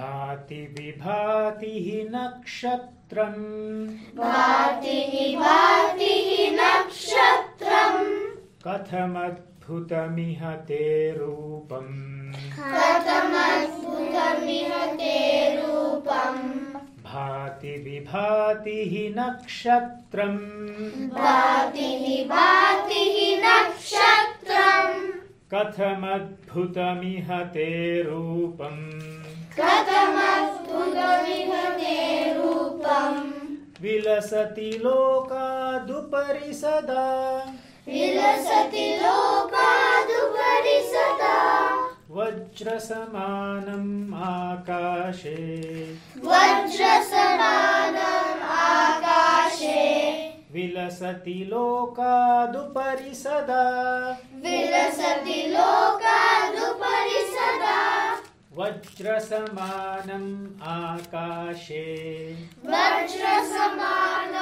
भाति विभाति हि नक्षत्रम्। भाति विभाति हि नक्षत्रम्। कथमद्भुतमिह ते रूपम्। कथमद्भुतमिह ते रूपम्। भाति विभाति हि नक्षत्रम्। भाति विभाति हि नक्षत्रम्। कथमद्भुतमिह ते रूपम्। विलसति लोकादुपरि सदा विलसति लोकादुपरि सदा वज्रसमानम् आकाशे। वज्रसमानम् आकाशे। विलसति लोकादुपरि सदा वज्रसमानम् आकाशे। वज्रसमानम्